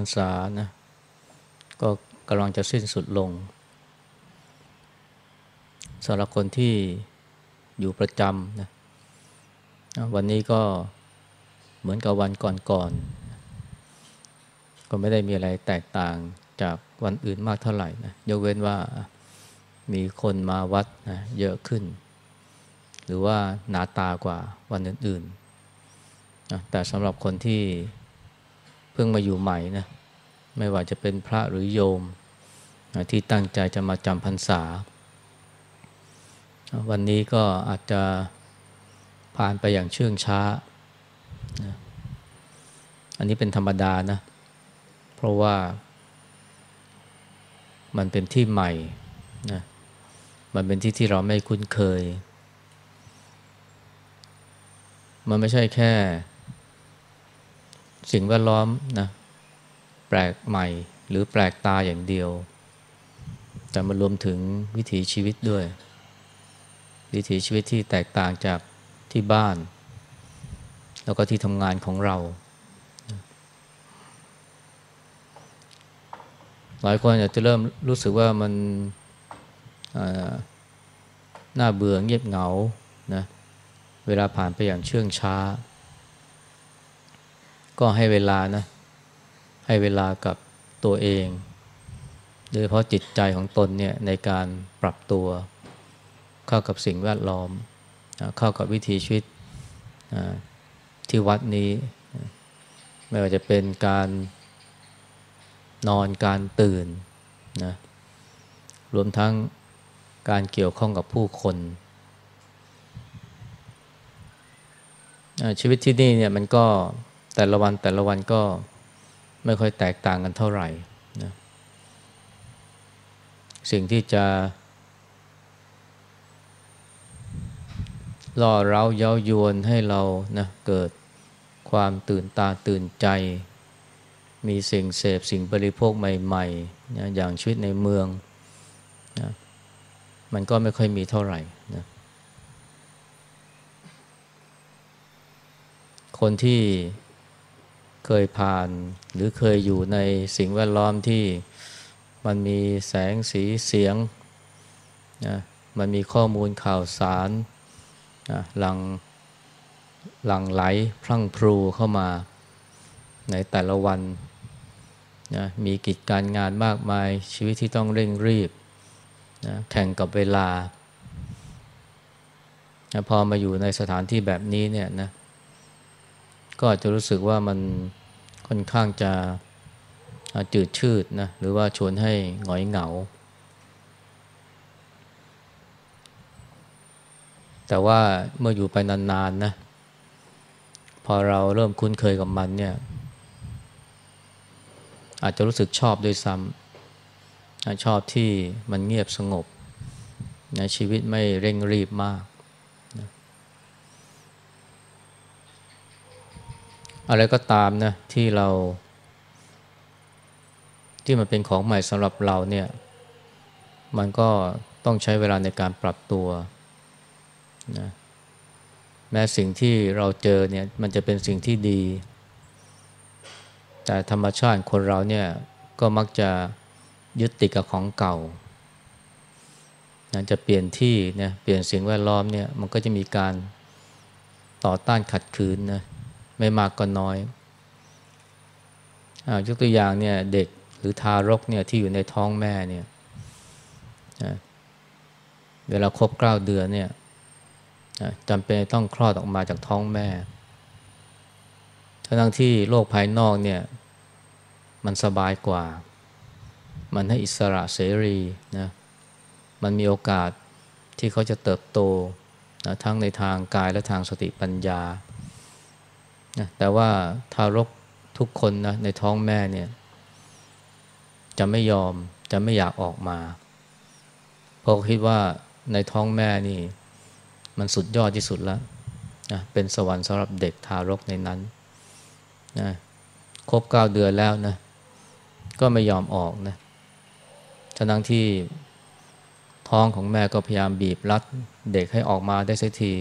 รรษานะก็กำลังจะสิ้นสุดลงสำหรับคนที่อยู่ประจำนะวันนี้ก็เหมือนกับวันก่อนๆก็ไม่ได้มีอะไรแตกต่างจากวันอื่นมากเท่าไหร่นะยกเว้นว่ามีคนมาวัดนะเยอะขึ้น หรือว่าหนาตากว่าวันอื่นๆนะแต่สำหรับคนที่ พิ่งมาอยู่ใหม่นะไม่ว่าจะเป็นพระหรือโยมที่ตั้งใจจะมาจำพรรษา วันนี้ก็อาจจะผ่านไปอย่างเชื่องช้านะอันนี้เป็นธรรมดานะ เพราะว่ามันเป็นที่ใหม่นะมันเป็นที่ที่เราไม่คุ้นเคย มันไม่ใช่แค่ สิ่งแวดล้อมนะแปลกใหม่หรือแปลกตาอย่างเดียว แต่มันรวมถึงวิถีชีวิตด้วย วิถีชีวิตที่แตกต่างจากที่บ้าน แล้วก็ที่ทำงานของเรา หลายคนอาจจะเริ่มรู้สึกว่ามันน่าเบื่อเงียบเหงานะเวลาผ่านไปอย่างเชื่องช้า ก็ให้เวลานะ ให้เวลากับตัวเอง โดยเพราะจิตใจของตนเนี่ยในการปรับตัว เข้ากับสิ่งแวดล้อม เข้ากับวิถีชีวิตที่วัดนี้ ไม่ว่าจะเป็นการนอนการตื่นนะรวมทั้งการเกี่ยวข้องกับผู้คนชีวิตที่นี่เนี่ยมันก็ แต่ละวันแต่ละวันก็ไม่ค่อยแตกต่างกันเท่าไหร่นะสิ่งที่จะล่อเร้าเย้ายวนให้เรานะเกิดความตื่นตาตื่นใจ มีสิ่งเสพสิ่งบริโภคใหม่ๆนะอย่างชีวิตในเมืองนะมันก็ไม่ค่อยมีเท่าไหร่นะคนที่ เคยผ่านหรือเคยอยู่ในสิ่งแวดล้อมที่มันมีแสงสีเสียงนะมันมีข้อมูลข่าวสารนะหลังหลังไหลพรั่งพรูเข้ามาในแต่ละวันนะมีกิจการงานมากมายชีวิตที่ต้องเร่งรีบนะแข่งกับเวลานะพอมาอยู่ในสถานที่แบบนี้เนี่ยนะ ก็จะรู้สึกว่ามันค่อนข้างจะจืดชืดนะหรือว่าชวนให้หงอยเหงา แต่ว่าเมื่ออยู่ไปนานๆนนะพอเราเริ่มคุ้นเคยกับมันเนี่ย อาจจะรู้สึกชอบด้วยซ้ำชอบที่มันเงียบสงบนะชีวิตไม่เร่งรีบมาก อะไรก็ตามนะที่เรา ที่มันเป็นของใหม่สำหรับเราเนี่ย มันก็ต้องใช้เวลาในการปรับตัวนะแม้สิ่งที่เราเจอเนี่ยมันจะเป็นสิ่งที่ดี แต่ธรรมชาติคนเราเนี่ยก็มักจะยึดติดกับของเก่านะจะเปลี่ยนที่เนี่ยเปลี่ยนสิ่งแวดล้อมเนี่ยมันก็จะมีการต่อต้านขัดขืนนะ ไม่มากก็น้อยอยกตัวอย่างเนี่ยเด็กหรือทารกเนี่ยที่อยู่ในท้องแม่เนี่ยเวลาครบเก้าเดือนเนี่ยจำเป็นต้องคลอดออกมาจากท้องแม่ ทั้งที่โลกภายนอกเนี่ยมันสบายกว่า มันให้อิสระเสรีนะ มันมีโอกาสที่เขาจะเติบโตนะทั้งในทางกายและทางสติปัญญา นะแต่ว่าทารกทุกคนนะในท้องแม่เนี่ย จะไม่ยอมจะไม่อยากออกมา เพราะคิดว่าในท้องแม่นี่ มันสุดยอดที่สุดแล้วนะเป็นสวรรค์สำหรับเด็กทารกในนั้นนะครบเก้าเดือนแล้วนะ ก็ไม่ยอมออกนะทั้งที่ท้องของแม่ก็พยายามบีบรัด เด็กให้ออกมาได้สักที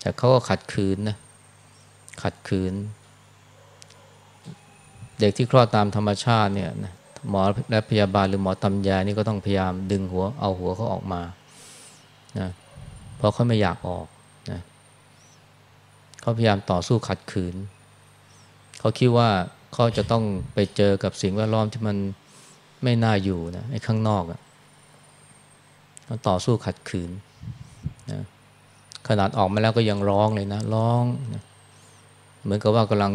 แต่เขาก็ขัดขืนนะ ขัดขืน เด็กที่คลอดตามธรรมชาติเนี่ยนะหมอและพยาบาลหรือหมอตำยานี่ก็ต้องพยายามดึงหัวเอาหัวเขาออกมานะเพราะเขาไม่อยากออกนะเขาพยายามต่อสู้ขัดขืน เขาคิดว่าเขาจะต้องไปเจอกับสิ่งแวดล้อมที่มันไม่น่าอยู่นะไอ้ข้างนอกอะ่ะต่อสู้ขัดขืนนะขนาดออกมาแล้วก็ยังร้องเลยนะ ร้องนะ เหมือนกับว่ากำลัง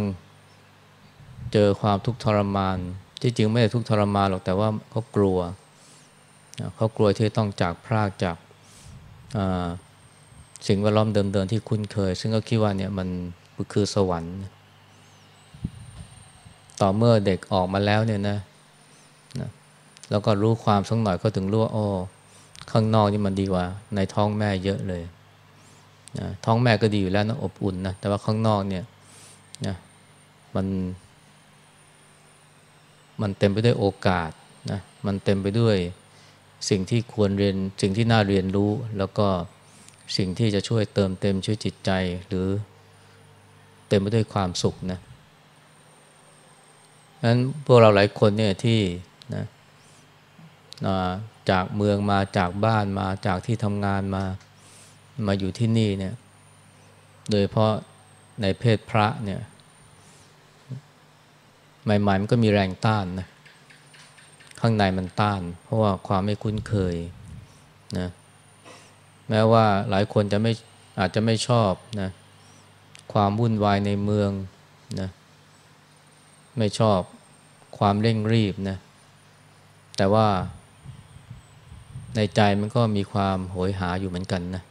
เจอความทุกข์ทรมาน ที่จริงไม่ได้ทุกข์ทรมานหรอกแต่ว่าเขากลัวเขากลัวที่ต้องจากพรากจากสิ่งแวดล้อมเดิมๆที่คุ้นเคย ซึ่งก็คิดว่าเนี่ยมันคือสวรรค์ ต่อเมื่อเด็กออกมาแล้วเนี่ยนะนะแล้วก็รู้ความสักหน่อยก็ถึงรู้ว่าโอ้ข้างนอกนี่มันดีกว่า ในท้องแม่เยอะเลยนะท้องแม่ก็ดีอยู่แล้วนะอบอุ่นนะแต่ว่าข้างนอกเนี่ย นะมัน มันเต็มไปด้วยโอกาสนะมันเต็มไปด้วยสิ่งที่ควรเรียนสิ่งที่น่าเรียนรู้ แล้วก็สิ่งที่จะช่วยเติมเต็มช่วยจิตใจหรือเต็มไปด้วยความสุขนะนั้นพวกเราหลายคนเนี่ยที่นะจากเมืองมาจากบ้านมาจากที่ทำงานมามาอยู่ที่นี่เนี่ย โดยเพราะ ในเพศพระเนี่ยใหม่ๆมันก็มีแรงต้านนะข้างในมันต้าน เพราะว่าความไม่คุ้นเคยนะแม้ว่าหลายคนจะไม่อาจจะไม่ชอบนะความวุ่นวายในเมืองนะไม่ชอบความเร่งรีบนะแต่ว่าในใจมันก็มีความโหยหาอยู่เหมือนกันนะ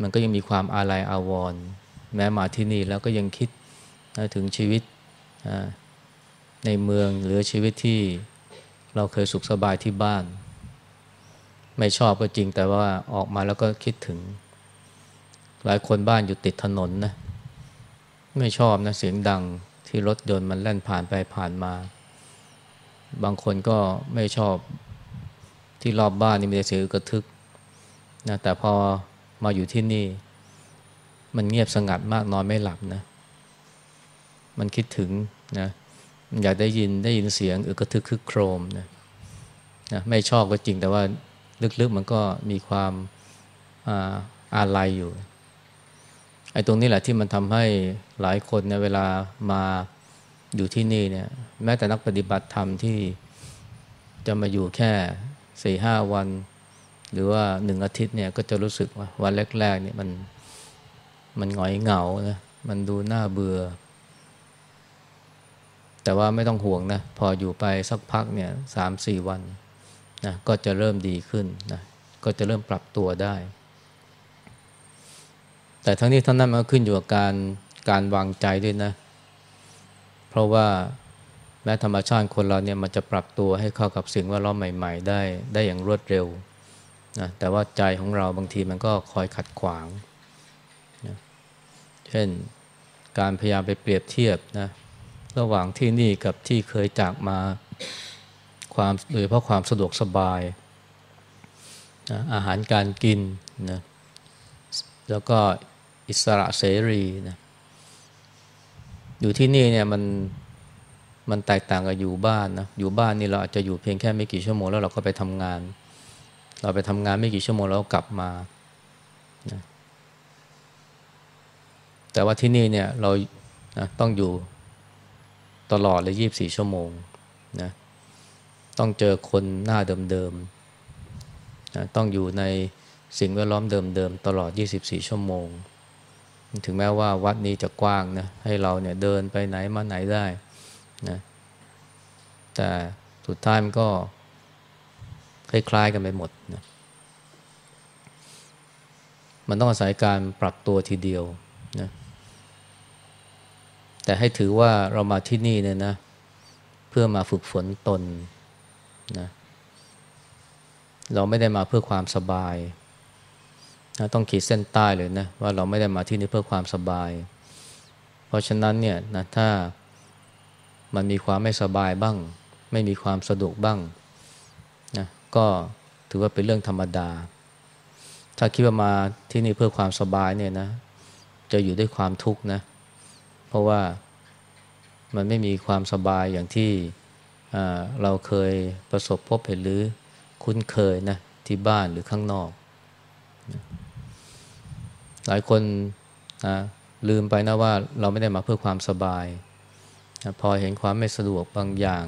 มันก็ยังมีความอาลัยอาวรณ์ แม้มาที่นี่แล้วก็ยังคิดนะถึงชีวิตในเมืองหรือชีวิตที่เราเคยสุขสบายที่บ้าน ไม่ชอบก็จริงแต่ว่าออกมาแล้วก็คิดถึง หลายคนบ้านอยู่ติดถนนนะไม่ชอบนะเสียงดังที่รถยนต์มันแล่นผ่านไปผ่านมา บางคนก็ไม่ชอบที่รอบบ้านนี่มีแต่เสียงกระทึกนะแต่พอมาอยู่ที่นี่ มันเงียบสงัดมากนอนไม่หลับนะ มันคิดถึงนะอยากได้ยินได้ยินเสียงอึกระทึกคึกโครมนะนะไม่ชอบก็จริงแต่ว่าลึกๆมันก็มีความอาอาลัยอยู่ไอ้ตรงนี้แหละที่มันทำให้หลายคนในเวลามาอยู่ที่นี่เนี่ย แม้แต่นักปฏิบัติธรรมที่จะมาอยู่แค่สี่ห้าวัน หรือว่าหนึ่งอาทิตย์เนี่ยก็จะรู้สึกว่าวันแรกๆเนี่ยมัน มันหงอยเหงานะมันดูน่าเบื่อ แต่ว่าไม่ต้องห่วงนะ พออยู่ไปสักพักเนี่ยสามสี่วันนะก็จะเริ่มดีขึ้นนะก็จะเริ่มปรับตัวได้ แต่ทั้งนี้ทั้งนั้นมันก็ขึ้นอยู่กับการการวางใจด้วยนะ เพราะว่าแม้ธรรมชาติคนเราเนี่ยมันจะปรับตัวให้เข้ากับสิ่งแวดล้อมใหม่ ๆ ได้ได้อย่างรวดเร็วนะแต่ว่าใจของเราบางทีมันก็คอยขัดขวาง ช่น การพยายามไปเปรียบเทียบนะระหว่างที่นี่กับที่เคยจากมาความโดยเพราะความสะดวกสบายนะอาหารการกินนะแล้วก็อิสระเสรีนะอยู่ที่นี่เนี่ยมันมันแตกต่างกับอยู่บ้านนะอยู่บ้านนี่เราอาจจะอยู่เพียงแค่ไม่กี่ชั่วโมงแล้วเราก็ไปทำงาน เราไปทำงานไม่กี่ชั่วโมงแล้วกลับมานะ แต่ว่าที่นี่เนี่ยเรานะต้องอยู่ตลอดเลยยี่บสี่ชั่วโมงนะต้องเจอคนหน้าเดิมๆนะต้องอยู่ในสิ่งแวดล้อมเดิมๆตลอด 24 ชั่วโมง ถึงแม้ว่าวัดนี้จะกว้างนะให้เราเนี่ยเดินไปไหนมาไหนได้นะแต่สุดท้ายมันก็คล้ายๆกันไปหมดนะมันต้องอาศัยการปรับตัวทีเดียวนะ แต่ให้ถือว่าเรามาที่นี่เนี่ยนะ เพื่อมาฝึกฝนตนนะเราไม่ได้มาเพื่อความสบายนะต้องขีดเส้นใต้เลยนะว่าเราไม่ได้มาที่นี่เพื่อความสบาย เพราะฉะนั้นเนี่ยนะถ้ามันมีความไม่สบายบ้าง ไม่มีความสะดวกบ้างนะก็ถือว่าเป็นเรื่องธรรมดา ถ้าคิดว่ามาที่นี่เพื่อความสบายเนี่ยนะ จะอยู่ด้วยความทุกข์นะเพราะว่ามันไม่มีความสบายอย่างที่เราเคยประสบพบเห็นหรือคุ้นเคยนะที่บ้านหรือข้างนอก หลายคนนะลืมไปนะว่าเราไม่ได้มาเพื่อความสบายนะพอเห็นความไม่สะดวกบางอย่าง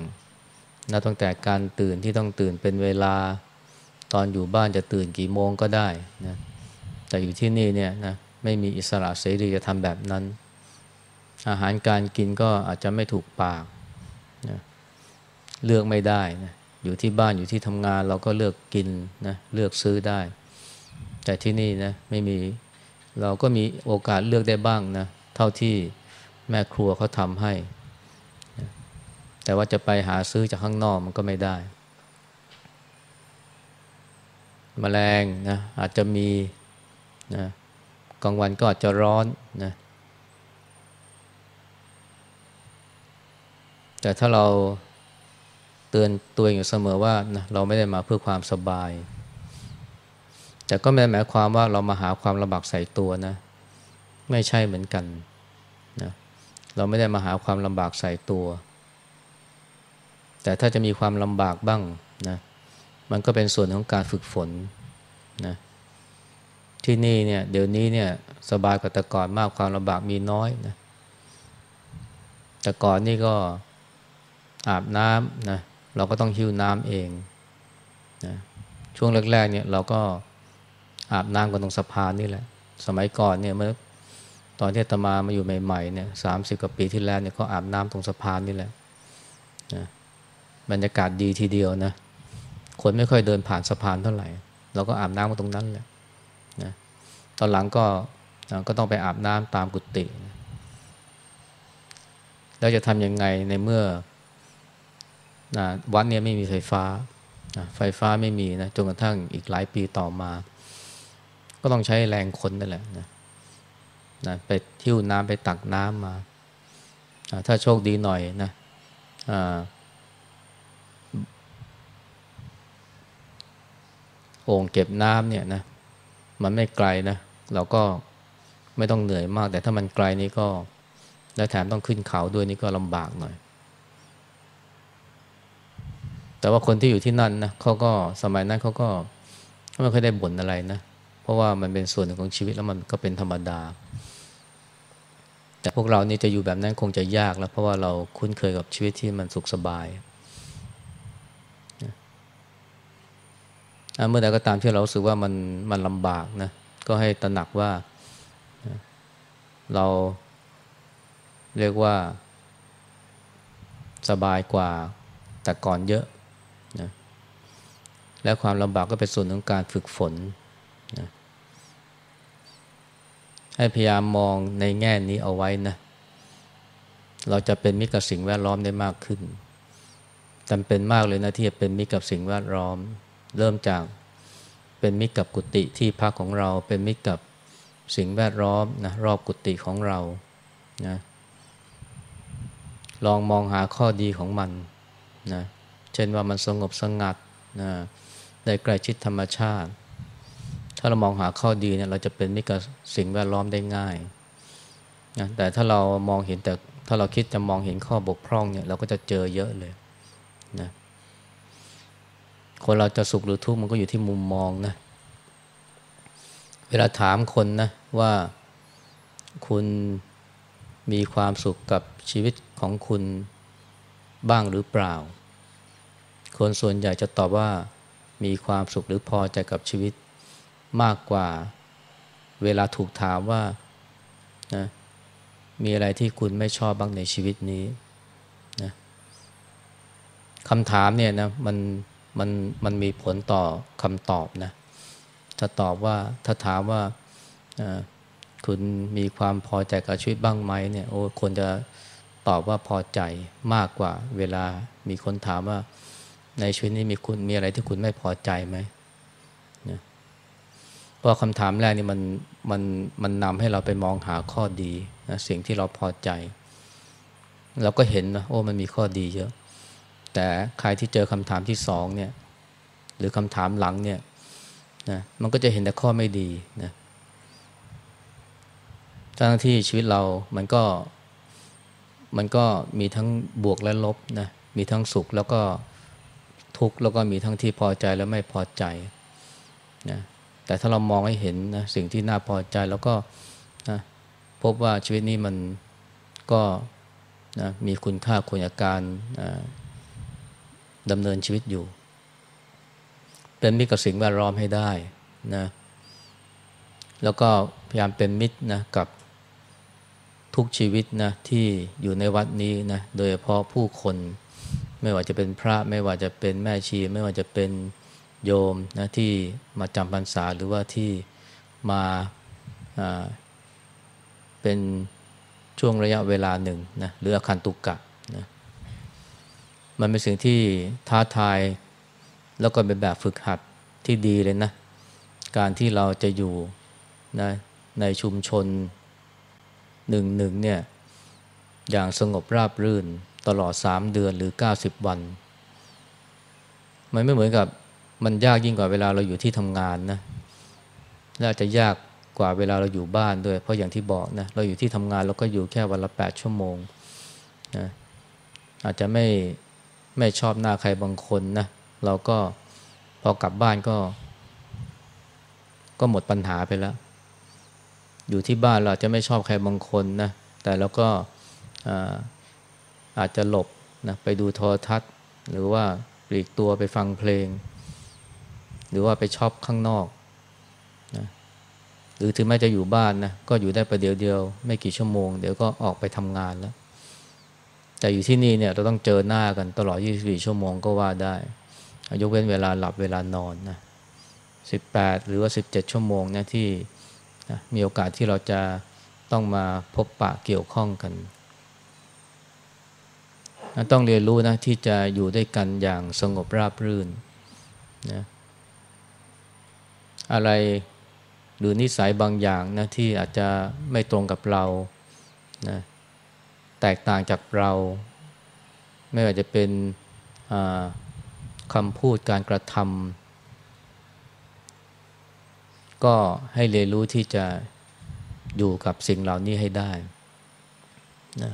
นะตั้งแต่การตื่นที่ต้องตื่นเป็นเวลา ตอนอยู่บ้านจะตื่นกี่โมงก็ได้นะแต่อยู่ที่นี่เนี่ยนะไม่มีอิสระเสรีจะทำแบบนั้น อาหารการกินก็อาจจะไม่ถูกปากนะเลือกไม่ได้นะอยู่ที่บ้านอยู่ที่ทำงานเราก็เลือกกินนะเลือกซื้อได้ แต่ที่นี่นะไม่มีเราก็มีโอกาสเลือกได้บ้างนะเท่าที่แม่ครัวเขาทำให้นะแต่ว่าจะไปหาซื้อจากข้างนอกมันก็ไม่ได้มแมลงนะอาจจะมีนะกลางวันก็อาจจะร้อนนะ แต่ถ้าเราเตือนตัวเองอยู่เสมอว่านะเราไม่ได้มาเพื่อความสบาย แต่ก็ไม่ได้หมายความว่าเรามาหาความลำบากใส่ตัวนะ ไม่ใช่เหมือนกันนะเราไม่ได้มาหาความลำบากใส่ตัว แต่ถ้าจะมีความลำบากบ้างนะมันก็เป็นส่วนของการฝึกฝนนะที่นี่เนี่ยเดี๋ยวนี้เนี่ยสบายกว่าแต่ก่อนมากความลำบากมีน้อยนะแต่ก่อนนี่ก็ อาบน้ำนะเราก็ต้องหิ้วน้ำเองนะช่วงแรกๆเนี่ยเราก็อาบน้ำกันตรงสะพานนี่แหละ สมัยก่อนเนี่ยเมื่อตอนที่ตมามาอยู่ใหม่ๆเนี่ยสามสิบกว่าปีที่แล้วเนี่ยก็อาบน้ำตรงสะพานนี่แหละนะบรรยากาศดีทีเดียวนะคนไม่ค่อยเดินผ่านสะพานเท่าไหร่ เราก็อาบน้ำกันตรงนั้นแหละนะตอนหลังก็ก็ต้องไปอาบน้ำตามกุฏิแล้วจะทำยังไงในเมื่อ นะวัดเนี่ยไม่มีไฟฟ้านะไฟฟ้าไม่มีนะจนกระทั่งอีกหลายปีต่อมา ก็ต้องใช้แรงคนนั่นแหละนะนะไปทิ่วน้ำไปตักน้ำมาถ้าโชคดีหน่อยนะโอ่งเก็บน้ำเนี่ยนะมันไม่ไกลนะเราก็ไม่ต้องเหนื่อยมาก แต่ถ้ามันไกลนี่ก็ และแถมต้องขึ้นเขาด้วยนี่ก็ลำบากหน่อย แต่ว่าคนที่อยู่ที่นั่นนะเขาก็สมัยนั้นเขาก็ไม่เคยได้บ่นอะไรนะ เพราะว่ามันเป็นส่วนหนึ่งของชีวิตแล้วมันก็เป็นธรรมดา แต่พวกเรานี่จะอยู่แบบนั้นคงจะยากแล้ว เพราะว่าเราคุ้นเคยกับชีวิตที่มันสุขสบายเมื่อใดก็ตามที่เราสึกว่ามันมันลำบากนะก็ให้ตระหนักว่าเราเรียกว่า สบายกว่าแต่ก่อนเยอะ และความลำบากก็เป็นส่วนของการฝึกฝนนะให้พยายามมองในแง่นี้เอาไว้นะ เราจะเป็นมิตรกับสิ่งแวดล้อมได้มากขึ้นจำเป็นมากเลยนะที่จะเป็นมิตรกับสิ่งแวดล้อม เริ่มจากเป็นมิตรกับกุฏิที่พักของเรา เป็นมิตรกับสิ่งแวดล้อมนะรอบกุฏิของเรานะลองมองหาข้อดีของมันนะ เช่นว่ามันสงบสงัดนะ ได้ใกล้ชิดธรรมชาติ ถ้าเรามองหาข้อดีเนี่ยเราจะเป็นมิตรกับสิ่งแวดล้อมได้ง่ายนะแต่ถ้าเรามองเห็นแต่ถ้าเราคิดจะมองเห็นข้อบกพร่องเนี่ยเราก็จะเจอเยอะเลยนะคนเราจะสุขหรือทุกข์มันก็อยู่ที่มุมมองนะเวลาถามคนนะว่าคุณมีความสุขกับชีวิตของคุณบ้างหรือเปล่า คนส่วนใหญ่จะตอบว่า มีความสุขหรือพอใจกับชีวิตมากกว่าเวลาถูกถามว่านะมีอะไรที่คุณไม่ชอบบ้างในชีวิตนี้นะคำถามเนี่ยนะมันมันมันมีผลต่อคำตอบนะถ้าตอบว่าถ้าถามว่าคุณมีความพอใจกับชีวิตบ้างไหมเนี่ยโอ้คนจะตอบว่าพอใจมากกว่า เวลามีคนถามว่า ในชีวิตนี้มีคุณมีอะไรที่คุณไม่พอใจไหมนะเพราะคำถามแรกนี่มันมันมันนำให้เราไปมองหาข้อดีนะสิ่งที่เราพอใจ เราก็เห็นนะโอ้มันมีข้อดีเยอะ แต่ใครที่เจอคำถามที่สองเนี่ย หรือคำถามหลังเนี่ยนะมันก็จะเห็นแต่ข้อไม่ดีนะทั้งที่ชีวิตเรามันก็มันก็มีทั้งบวกและลบนะมีทั้งสุขแล้วก็ ทุกข์แล้วก็มีทั้งที่พอใจและไม่พอใจนะแต่ถ้าเรามองให้เห็นนะสิ่งที่น่าพอใจแล้วก็นะพบว่าชีวิตนี้มันก็นะมีคุณค่าควรจาการดำเนินชีวิตอยู่ เป็นมิตรกับสิ่งแวดล้อมให้ได้นะแล้วก็พยายามเป็นมิตรนะกับทุกชีวิตนะที่อยู่ในวัดนี้นะโดยเฉพาะผู้คน ไม่ว่าจะเป็นพระไม่ว่าจะเป็นแม่ชี ไม่ว่าจะเป็นโยมนะที่มาจำพรรษาหรือว่าที่มาเป็นช่วงระยะเวลาหนึ่งนะหรืออาคันตุกกะนะมันเป็นสิ่งที่ท้าทาย แล้วก็เป็นแบบฝึกหัดที่ดีเลยนะ การที่เราจะอยู่นะในชุมชนหนึ่งหนึ่งเนี่ยอย่างสงบราบรื่น ตลอดสามเดือนหรือเก้าสิบวัน มันไม่เหมือนกับมันยากยิ่งกว่าเวลาเราอยู่ที่ทำงานนะและจะยากกว่าเวลาเราอยู่บ้านด้วย เพราะอย่างที่บอกนะเราอยู่ที่ทำงานเราก็อยู่แค่วันละแปดชั่วโมงนะอาจจะไม่ไม่ชอบหน้าใครบางคนนะเราก็พอกลับบ้านก็ ก็หมดปัญหาไปแล้ว อยู่ที่บ้านเราจะไม่ชอบใครบางคนนะแต่เราก็ อาจจะหลบนะไปดูโทรทัศน์ หรือว่าปลีกตัวไปฟังเพลง หรือว่าไปชอบข้างนอกนะหรือถึงแม้จะอยู่บ้านนะก็อยู่ได้ประเดี๋ยวเดียว ไม่กี่ชั่วโมง เดี๋ยวก็ออกไปทำงานแล้ว แต่อยู่ที่นี่เนี่ยเราต้องเจอหน้ากันตลอด 24 ชั่วโมงก็ว่าได้ยกเว้นเวลาหลับเวลานอนนะ18 หรือว่า 17 ชั่วโมงนะที่นะมีโอกาสที่เราจะต้องมาพบปะเกี่ยวข้องกัน ต้องเรียนรู้นะที่จะอยู่ด้วยกันอย่างสงบราบรื่นนะอะไรหรือนิสัยบางอย่างนะที่อาจจะไม่ตรงกับเรานะแตกต่างจากเรา ไม่ว่าจะเป็นคำพูดการกระทำก็ให้เรียนรู้ที่จะอยู่กับสิ่งเหล่านี้ให้ได้นะ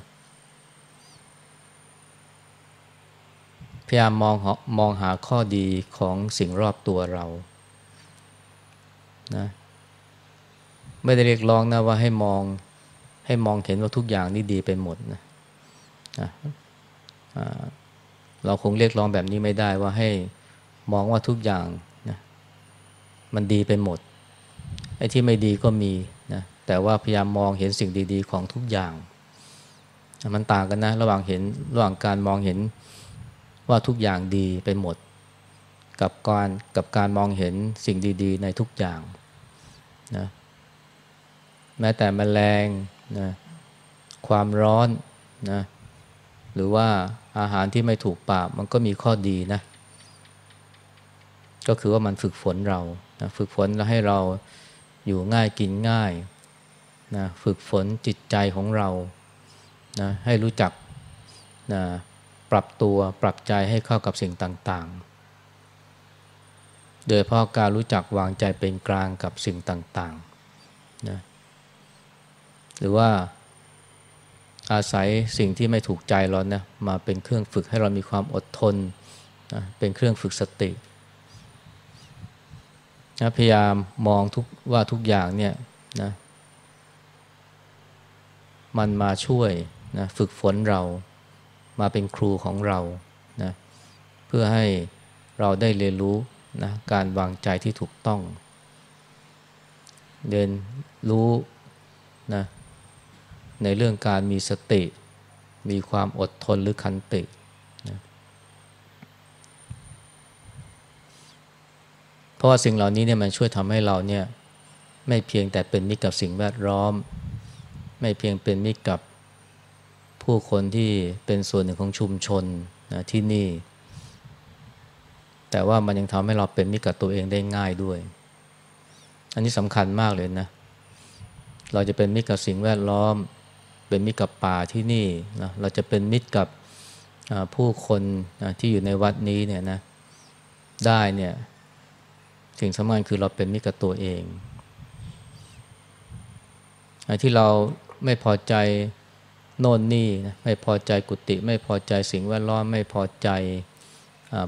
พยายามมองมองหาข้อดีของสิ่งรอบตัวเรานะไม่ได้เรียกร้องนะว่าให้มองให้มองเห็นว่าทุกอย่างนี่ดีไปหมดนะนะเราคงเรียกร้องแบบนี้ไม่ได้ว่าให้มองว่าทุกอย่างนะมันดีไปหมดไอ้ที่ไม่ดีก็มีนะแต่ว่าพยายามมองเห็นสิ่งดี ๆ ของทุกอย่าง มันต่างกันนะ ระหว่างเห็นระหว่างการมองเห็น ว่าทุกอย่างดีไปหมด กับการกับการมองเห็นสิ่งดีๆ ในทุกอย่างนะแม้แต่แมลงนะความร้อนนะหรือว่าอาหารที่ไม่ถูกปากมันก็มีข้อดีนะ ก็คือว่ามันฝึกฝนเรานะฝึกฝนแล้วให้เราอยู่ง่ายกินง่ายนะฝึกฝนจิตใจของเรานะให้รู้จักนะ ปรับตัวปรับใจให้เข้ากับสิ่งต่างๆ โดยเพราะการรู้จักวางใจเป็นกลางกับสิ่งต่างๆนะหรือว่าอาศัยสิ่งที่ไม่ถูกใจเรานะมาเป็นเครื่องฝึกให้เรามีความอดทนนะเป็นเครื่องฝึกสตินะพยายามมองทุกว่าทุกอย่างเนี่ยนะมันมาช่วยนะฝึกฝนเรา มาเป็นครูของเรานะเพื่อให้เราได้เรียนรู้นะการวางใจที่ถูกต้องเรียนรู้นะในเรื่องการมีสติ มีความอดทนหรือคันติเพราะว่าสิ่งเหล่านี้เนี่ยมันช่วยทำให้เราเนี่ยไม่เพียงแต่เป็นมิตรกับสิ่งแวดล้อม ไม่เพียงเป็นมิตรกับ ผู้คนที่เป็นส่วนหนึ่งของชุมชนนะที่นี่ แต่ว่ามันยังทำให้เราเป็นมิตรกับตัวเองได้ง่ายด้วย อันนี้สำคัญมากเลยนะ เราจะเป็นมิตรกับสิ่งแวดล้อม เป็นมิตรกับป่าที่นี่นะเราจะเป็นมิตรกับผู้คนนะที่อยู่ในวัดนี้เนี่ยนะได้เนี่ยสิ่งสำคัญคือเราเป็นมิตรกับตัวเองที่เราไม่พอใจ โน่นนี่นะไม่พอใจกุฏิไม่พอใจสิ่งแวดล้อมไม่พอใจ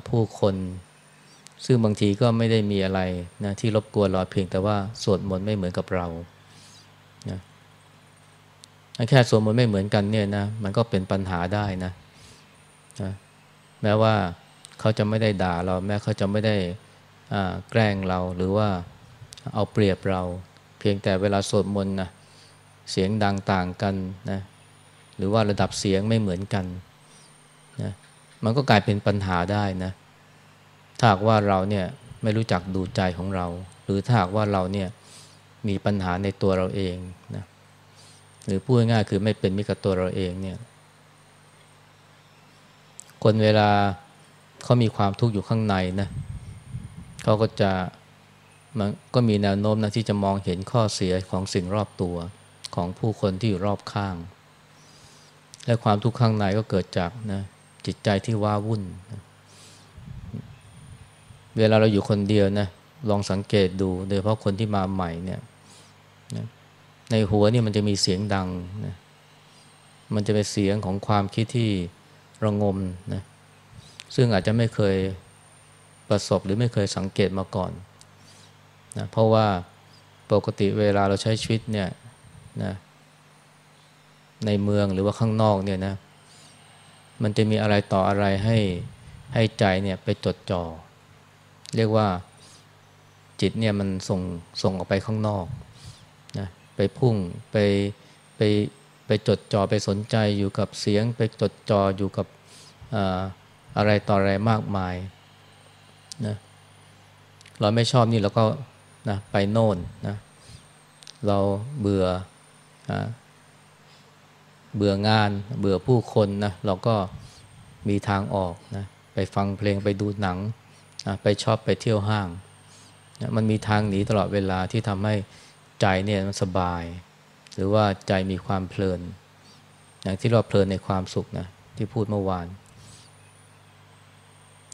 ผู้คน ซึ่งบางทีก็ไม่ได้มีอะไรนะที่รบกวนเราเพียงแต่ว่าสวดมนต์ไม่เหมือนกับเรานะแค่สวดมนต์ไม่เหมือนกันเนี่ยนะมันก็เป็นปัญหาได้นะนะแม้ว่าเขาจะไม่ได้ด่าเรา แม้เขาจะไม่ได้แกล้งเราหรือว่าเอาเปรียบเรา เพียงแต่เวลาสวดมนต์นะเสียงดังต่างกันนะ หรือว่าระดับเสียงไม่เหมือนกันนะมันก็กลายเป็นปัญหาได้นะถ้าหากว่าเราเนี่ยไม่รู้จักดูใจของเรา หรือถ้าหากว่าเราเนี่ยมีปัญหาในตัวเราเองนะหรือพูดง่ายคือไม่เป็นมิตรกับตัวเราเองเนี่ยคนเวลาเขามีความทุกข์อยู่ข้างในนะเขาก็จะมันก็มีแนวโน้มนะที่จะมองเห็นข้อเสียของสิ่งรอบตัวของผู้คนที่อยู่รอบข้าง และความทุกข์ข้างในก็เกิดจากนะจิตใจที่ว้าวุ่นนะเวลาเราอยู่คนเดียวนะลองสังเกตดู โดยเฉพาะคนที่มาใหม่เนี่ยนะในหัวนี่มันจะมีเสียงดังนะมันจะเป็นเสียงของความคิดที่ระงมนะซึ่งอาจจะไม่เคยประสบหรือไม่เคยสังเกตมาก่อนนะเพราะว่าปกติเวลาเราใช้ชีวิตเนี่ยนะ ในเมืองหรือว่าข้างนอกเนี่ยนะมันจะมีอะไรต่ออะไรให้ให้ใจเนี่ยไปจดจอ่อเรียกว่าจิตเนี่ยมันส่งส่งออกไปข้างนอกนะไปพุ่งไปไปไปจดจ่อไปสนใจอยู่กับเสียง ไปจดจ่ออยู่กับอะไรต่ออะไรมากมายนะเราไม่ชอบนี่เราก็นะไปโน่นนะเราเบื่อ เบื่องานเบื่อผู้คนนะเราก็มีทางออกนะไปฟังเพลงไปดูหนังนะไปชอบไปเที่ยวห้างนะมันมีทางหนีตลอดเวลาที่ทำให้ใจเนี่ยมันสบาย หรือว่าใจมีความเพลิน อย่างที่เราเพลินในความสุขนะที่พูดเมื่อวาน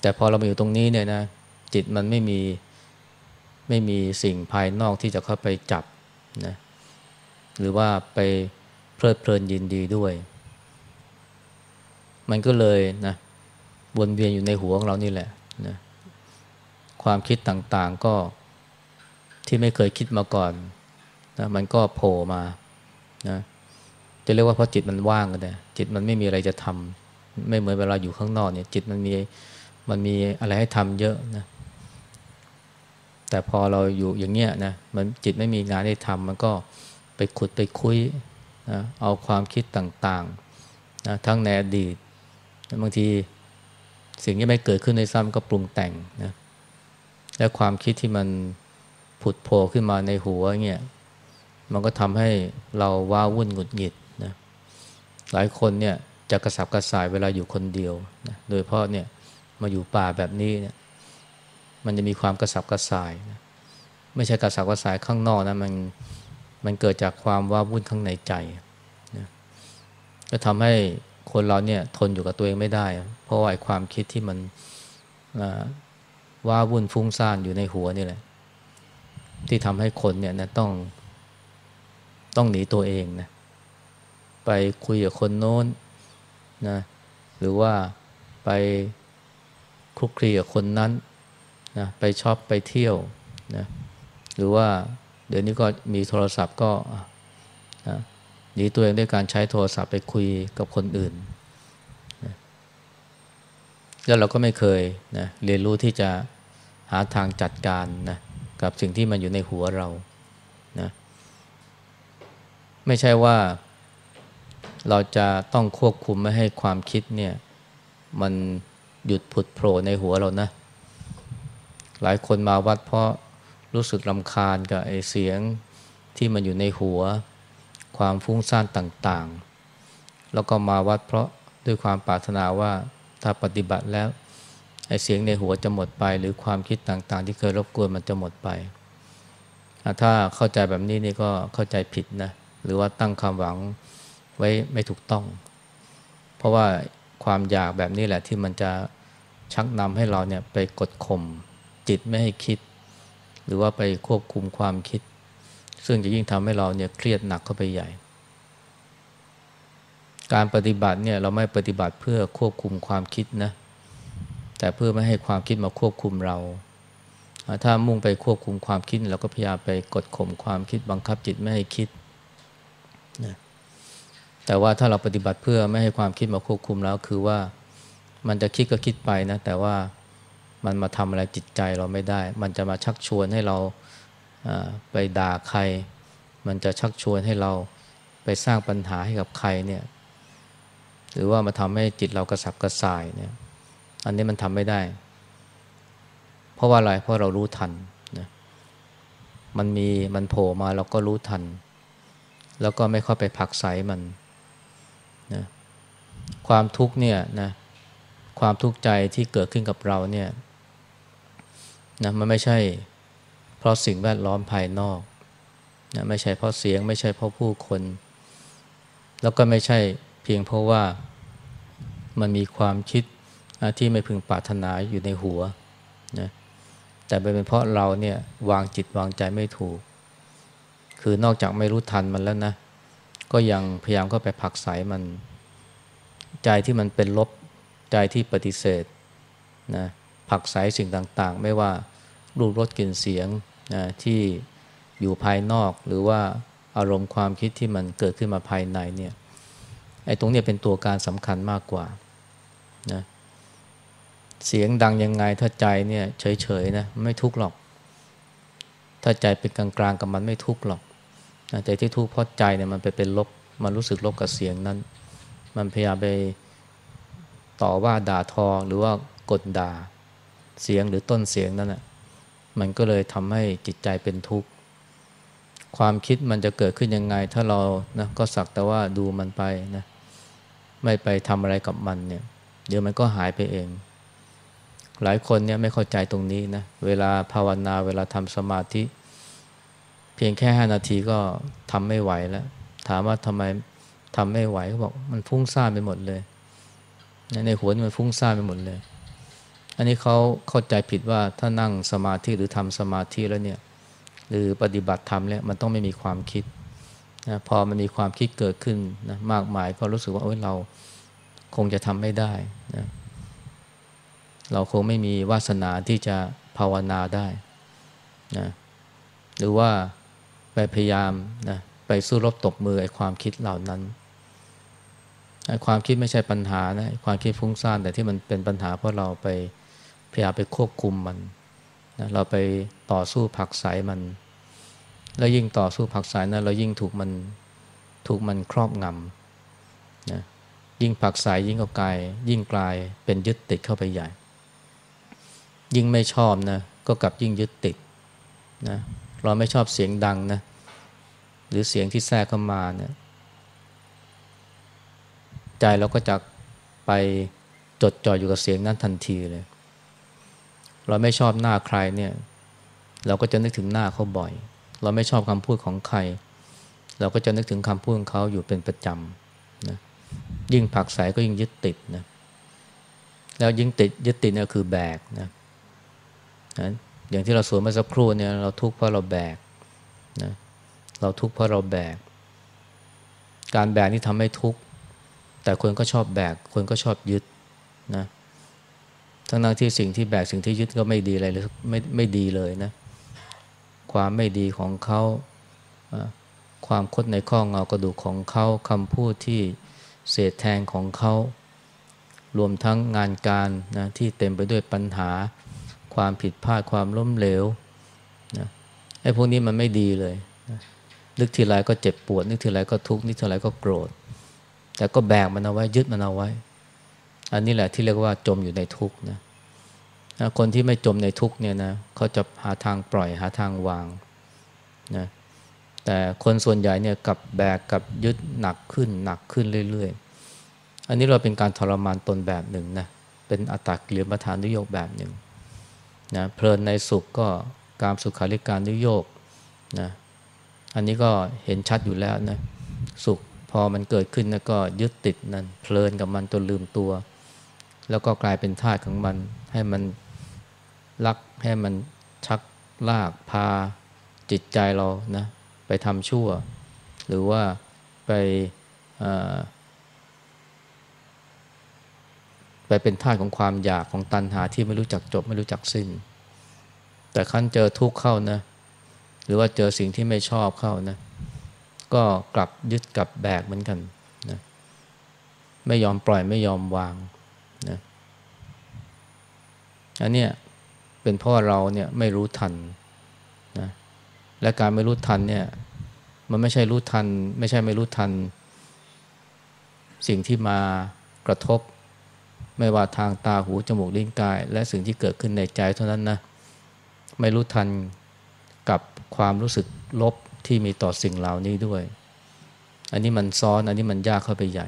แต่พอเรามาอยู่ตรงนี้เนี่ยนะจิตมันไม่มีไม่มีสิ่งภายนอกที่จะเข้าไปจับนะหรือว่าไป เพลิดเพลินยินดีด้วย มันก็เลยนะวนเวียนอยู่ในหัวของเรานี่แหละนะความคิดต่างๆก็ที่ไม่เคยคิดมาก่อนนะมันก็โผล่มานะจะเรียกว่าเพราะจิตมันว่างกันนะจิตมันไม่มีอะไรจะทำไม่เหมือนเวลาอยู่ข้างนอกเนี่ย จิตมันมีมันมีอะไรให้ทำเยอะนะแต่พอเราอยู่อย่างเงี้ยนะมันจิตไม่มีงานให้ทำมันก็ไปขุดไปคุย นะเอาความคิดต่างๆนะทั้งในอดีตบางทีสิ่งที่ไม่เกิดขึ้นในซ้ำก็ปรุงแต่งนะและความคิดที่มันผุดโผล่ขึ้นมาในหัวเงี้ยมันก็ทำให้เราว้าวุ่นหงุดหงิดนะหลายคนเนี่ยจะกระสับกระส่ายเวลาอยู่คนเดียวนะโดยเพราะเนี่ยมาอยู่ป่าแบบนี้เนี่ยมันจะมีความกระสับกระส่ายนะไม่ใช่กระสับกระส่ายข้างนอกนะมัน มันเกิดจากความว้าวุ่นข้างในใจนะก็ทำให้คนเราเนี่ยทนอยู่กับตัวเองไม่ได้ เพราะว่าความคิดที่มันว้าวุ่นฟุ้งซ่านอยู่ในหัวนี่แหละ ที่ทำให้คนเนี่ยนะต้องต้องหนีตัวเองนะไปคุยกับคนโน้นนะหรือว่าไปคลุกคลีกับคนนั้นนะไปชอบไปเที่ยวนะหรือว่า เดี๋ยวนี้ก็มีโทรศัพท์ก็หนีตัวเองด้วยการใช้โทรศัพท์ไปคุยกับคนอื่น แล้วเราก็ไม่เคยนะเรียนรู้ที่จะหาทางจัดการนะกับสิ่งที่มันอยู่ในหัวเรานะไม่ใช่ว่าเราจะต้องควบคุมไม่ให้ความคิดเนี่ยมันหยุดผุดโผล่ในหัวเรานะ หลายคนมาวัดเพราะ รู้สึกรำคาญกับไอเสียงที่มันอยู่ในหัว ความฟุ้งซ่านต่างๆ แล้วก็มาวัดเพราะด้วยความปรารถนาว่าถ้าปฏิบัติแล้วไอเสียงในหัวจะหมดไป หรือความคิดต่างๆ ที่เคยรบกวนมันจะหมดไป ถ้าเข้าใจแบบนี้นี่ก็เข้าใจผิดนะหรือว่าตั้งความหวังไว้ไม่ถูกต้อง เพราะว่าความอยากแบบนี้แหละที่มันจะชักนำให้เราเนี่ยไปกดข่มจิตไม่ให้คิด หรือว่าไปควบคุมความคิด ซึ่งจะยิ่งทำให้เราเนี่ยเครียดหนักเข้าไปใหญ่ การปฏิบัติเนี่ยเราไม่ปฏิบัติเพื่อควบคุมความคิดนะแต่เพื่อไม่ให้ความคิดมาควบคุมเรา ถ้ามุ่งไปควบคุมความคิดเราก็พยายามไปกดข่มความคิดบังคับจิตไม่ให้คิดนะแต่ว่าถ้าเราปฏิบัติเพื่อไม่ให้ความคิดมาควบคุมแล้วคือว่ามันจะคิดก็คิดไปนะ แต่ว่า มันมาทำอะไรจิตใจเราไม่ได้ มันจะมาชักชวนให้เราไปด่าใคร มันจะชักชวนให้เราไปสร้างปัญหาให้กับใครเนี่ย หรือว่ามาทำให้จิตเรากระสับกระส่ายเนี่ย อันนี้มันทำไม่ได้ เพราะว่าอะไร เพราะเรารู้ทันนะ มันมีมันโผล่มาเราก็รู้ทัน แล้วก็ไม่เข้าไปผักใสมันนะ ความทุกข์เนี่ยนะ ความทุกข์ใจที่เกิดขึ้นกับเราเนี่ย นะมันไม่ใช่เพราะสิ่งแวดล้อมภายนอกนะไม่ใช่เพราะเสียง ไม่ใช่เพราะผู้คน แล้วก็ไม่ใช่เพียงเพราะว่ามันมีความคิดที่ไม่พึงปรารถนาอยู่ในหัวนะแต่เป็นเพราะเราเนี่ยวางจิตวางใจไม่ถูก คือนอกจากไม่รู้ทันมันแล้วนะ ก็ยังพยายามเข้าไปผักใสมัน ใจที่มันเป็นลบใจที่ปฏิเสธนะ ผักใสสิ่งต่างๆ ไม่ว่ารูปรสกลิ่นเสียงนะที่อยู่ภายนอก หรือว่าอารมณ์ความคิดที่มันเกิดขึ้นมาภายในเนี่ยไอ้ตรงนี้เป็นตัวการสำคัญมากกว่านะเสียงดังยังไงถ้าใจเนี่ยเฉยๆนะไม่ทุกข์หรอก ถ้าใจเป็นกลางๆกับมันไม่ทุกข์หรอกนะแต่ที่ทุกข์เพราะใจเนี่ยมันไปเป็นลบมันรู้สึกลบกับเสียงนั้น มันพยายามไปต่อว่าด่าทอหรือว่ากดด่า เสียงหรือต้นเสียงนั่นแหะมันก็เลยทำให้จิตใจเป็นทุกข์ ความคิดมันจะเกิดขึ้นยังไง ถ้าเรานะก็สักแต่ว่าดูมันไปนะไม่ไปทำอะไรกับมันเนี่ย เดี๋ยวมันก็หายไปเอง หลายคนเนี่ยไม่เข้าใจตรงนี้นะเวลาภาวนาเวลาทำสมาธิ เพียงแค่ห้านาทีก็ทำไม่ไหวแล้ว ถามว่าทำไมทำไม่ไหวเขาบอกมันฟุ้งซ่านไปหมดเลย ในหัวมันฟุ้งซ่านไปหมดเลย อันนี้เขาเข้าใจผิดว่าถ้านั่งสมาธิหรือทำสมาธิแล้วเนี่ยหรือปฏิบัติธรรมเนี่ยมันต้องไม่มีความคิดนะพอมันมีความคิดเกิดขึ้นนะมากมายก็รู้สึกว่าเอ้ยเราคงจะทำไม่ได้นะเราคงไม่มีวาสนาที่จะภาวนาได้นะหรือว่าไปพยายามนะไปสู้รบตบมือไอ้ความคิดเหล่านั้นไอ้ความคิดไม่ใช่ปัญหานะความคิดฟุ้งซ่านแต่ที่มันเป็นปัญหาเพราะเราไป พยายามไปควบคุมมันนะเราไปต่อสู้ผักสายมัน แล้วยิ่งต่อสู้ผักสายนะั้นเรายิ่งถูกมันถูกมันครอบงำนะยิ่งผักสายยิ่งก็กลาย ยิ่งกลายเป็นยึดติดเข้าไปใหญ่ ยิ่งไม่ชอบนะก็กลับยิ่งยึดติดนะเราไม่ชอบเสียงดังนะหรือเสียงที่แทรกเข้ามาเนะี่ยใจเราก็จะไปจดจ่ออยู่กับเสียงนั้นทันทีเลย เราไม่ชอบหน้าใครเนี่ย เราก็จะนึกถึงหน้าเขาบ่อย เราไม่ชอบคำพูดของใคร เราก็จะนึกถึงคำพูดของเขาอยู่เป็นประจำนะยิ่งผักใสก็ยิ่งยึดติดนะแล้วยิ่งติดยึดติดเนี่ยคือแบกนะนะอย่างที่เราสวนมาสักครู่เนี่ยเราทุกข์เพราะเราแบกนะเราทุกข์เพราะเราแบก การแบกนี่ทำให้ทุกข์แต่คนก็ชอบแบก คนก็ชอบยึดนะ ทั้งนั้นที่สิ่งที่แบกสิ่งที่ยึดก็ไม่ดีอะไรเลยไม่ไม่ดีเลยนะ ความไม่ดีของเขาความคดในข้องเงากระดูกของเขาคำพูดที่เศษแทงของเขา รวมทั้งงานการนะที่เต็มไปด้วยปัญหา ความผิดพลาดความล้มเหลวนะไอ้พวกนี้มันไม่ดีเลยนะนึกทีไรก็เจ็บปวด นึกทีไรก็ทุกข์นึกทีไรก็โกรธ แต่ก็แบกมันเอาไว้ยึดมันเอาไว้ อันนี้แหละที่เรียกว่าจมอยู่ในทุกข์นะคนที่ไม่จมในทุกข์เนี่ยนะเขาจะหาทางปล่อยหาทางวางนะแต่คนส่วนใหญ่เนี่ยกับแบกกับยึดหนักขึ้นหนักขึ้นเรื่อย ๆ อันนี้เราเป็นการทรมานตนแบบหนึ่งนะเป็นอัตตกิลมัฐานนิโยกแบบหนึ่งนะเพลินในสุขก็การสุขาริการนิโยกนะอันนี้ก็เห็นชัดอยู่แล้วนะสุขพอมันเกิดขึ้นแล้วก็ยึดติดนั่นเพลินกับมันจนลืมตัว แล้วก็กลายเป็นทาสของมัน ให้มันลักให้มันชักลากพาจิตใจเรานะไปทำชั่ว หรือว่าไปไปเป็นท่าของความอยากของตัณหาที่ไม่รู้จักจบไม่รู้จักสิ้น แต่ขั้นเจอทุกข์เข้านะ หรือว่าเจอสิ่งที่ไม่ชอบเข้านะ ก็กลับยึดกลับแบกเหมือนกันนะไม่ยอมปล่อยไม่ยอมวาง อันเนี้ยเป็นเพราะเราเนี่ยไม่รู้ทันนะและการไม่รู้ทันเนี่ยมันไม่ใช่รู้ทัน ไม่ใช่ไม่รู้ทัน สิ่งที่มากระทบ ไม่ว่าทางตาหูจมูกลิ้นกาย และสิ่งที่เกิดขึ้นในใจเท่านั้นนะไม่รู้ทันกับความรู้สึกลบที่มีต่อสิ่งเหล่านี้ด้วย อันนี้มันซ้อนอันนี้มันยากเข้าไปใหญ่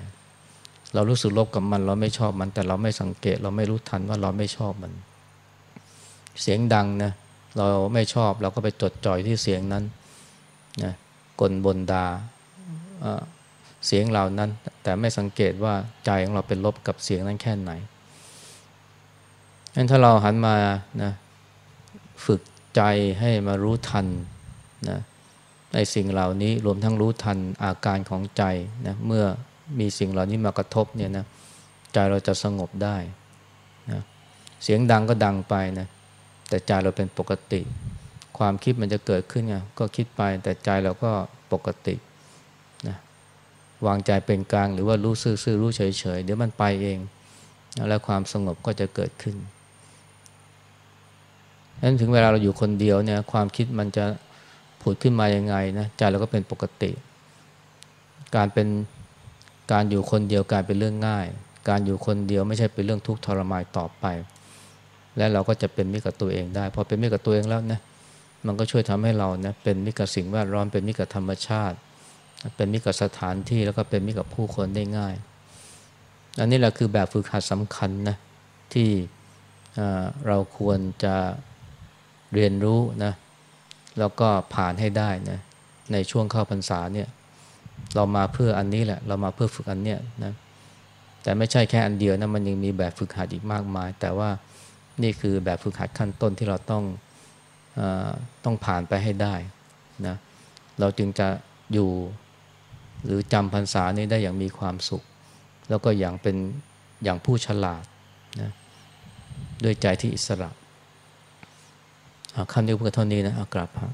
เรารู้สึกลบกับมัน เราไม่ชอบมัน แต่เราไม่สังเกต เราไม่รู้ทันว่าเราไม่ชอบมัน เสียงดังนะเราไม่ชอบเราก็ไปจดจ่อยที่เสียงนั้นนะกลบนดาเสียงเหล่านั้น แต่ไม่สังเกตว่าใจของเราเป็นลบกับเสียงนั้นแค่ไหนงั้นถ้าเราหันมานะฝึกใจให้มารู้ทันนะในสิ่งเหล่านี้รวมทั้งรู้ทันอาการของใจนะเมื่อมีสิ่งเหล่านี้มากระทบเนี่ยนะใจเราจะสงบได้นะเสียงดังก็ดังไปนะ แต่ใจเราเป็นปกติ ความคิดมันจะเกิดขึ้นไงก็คิดไปแต่ใจเราก็ปกตินะวางใจเป็นกลางหรือว่ารู้ซื่อๆรู้เฉยๆเดี๋ยวมันไปเอง แล้วความสงบก็จะเกิดขึ้นนั้นถึงเวลาเราอยู่คนเดียวเนี่ยความคิดมันจะผุดขึ้นมายังไงนะใจเราก็เป็นปกติ การเป็นการอยู่คนเดียวกลายเป็นเรื่องง่าย การอยู่คนเดียวไม่ใช่เป็นเรื่องทุกข์ทรมานต่อไป และเราก็จะเป็นมิตรกับตัวเองได้ พอเป็นมิตรกับตัวเองแล้วนะมันก็ช่วยทำให้เรานะเป็นมิตรกับสิ่งแวดล้อมเป็นมิตรกับธรรมชาติ เป็นมิตรกับสถานที่แล้วก็เป็นมิตรกับผู้คนได้ง่าย อันนี้แหละคือแบบฝึกหัดสำคัญนะที่เราควรจะเรียนรู้นะแล้วก็ผ่านให้ได้นะในช่วงเข้าพรรษาเนี่ยเรามาเพื่ออันนี้แหละ เรามาเพื่อฝึกอันเนี้ยนะแต่ไม่ใช่แค่อันเดียวนะมันยังมีแบบฝึกหัดอีกมากมาย แต่ว่า นี่คือแบบฝึกหัดขั้นต้นที่เราต้องอต้องผ่านไปให้ได้นะเราจึงจะอยู่หรือจำพรรษานี้ได้อย่างมีความสุข แล้วก็อย่างเป็นอย่างผู้ฉลาดนะด้วยใจที่อิสระคำนี้เพื่อเท่านี้นะอากราบพระ